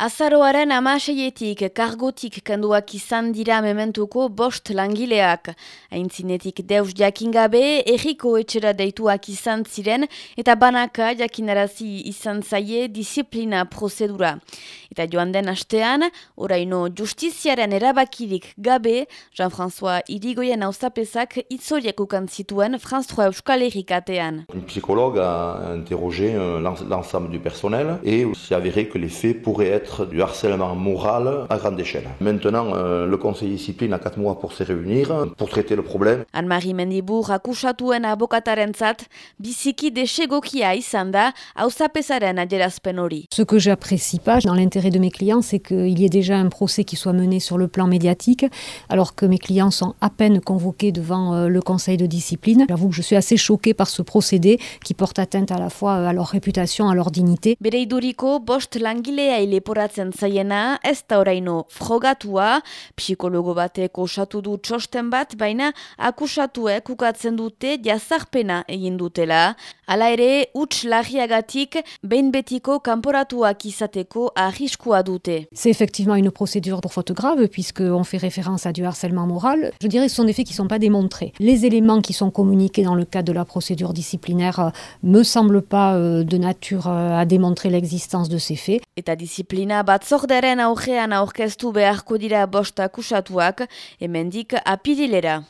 Azaroaren amaseietik kargotik kenduak izan dira mementuko bost langileak. Aintzinetik deus jakingabe, erriko etxera deituak izan ziren eta banaka jakinarazi izan zaie disiplina prozedura. Eta joan den astean, oraino justiziaren erabakirik gabe, Jean-François Irigoyen austapezak itzoriak ukan zituen Franz 3 Euskal Herrikatean. Un psychologue a interrogé euh, l'ensemble du personnel et s'est avéré que les faits pourraient être du harcèlement moral à grande échelle. Maintenant, euh, le conseil discipline a 4 mois pour se réunir, pour traiter le problème. Anne-Marie Mendibur akusatuen abokatarentzat biziki desegokia izan da auzapezaren adierazpen hori. Ce que j'apprécie pas dans l'intérêt de mes clients, c'est qu'il y ait déjà un procès qui soit mené sur le plan médiatique, alors que mes clients sont à peine convoqués devant euh, le conseil de discipline. J'avoue que je suis assez choquée par ce procédé qui porte atteinte à la fois à leur réputation, à leur dignité. Bere iduriko bost langilea leporatzen zaiena, ez da oraino frogatua, psikologo batek osatu du txosten bat, baina akusatuek ukatzen dute jazarpena egin dutela. Hala ere, huts lagiagatik, behin betiko kanporatuak izateko arriskua dute. C'est effectivement une procédure pour faute grave, puisqu'on fait référence à du harcèlement moral. Je dirais que ce sont des faits qui ne sont pas démontrés. Les éléments qui sont communiqués dans le cadre de la procédure disciplinaire euh, me semblent pas euh, de nature euh, à démontrer l'existence de ces faits. Eta disiplina batzorderen aurrean aurkeztu beharko dira bost akusatuak, hemendik apirilera.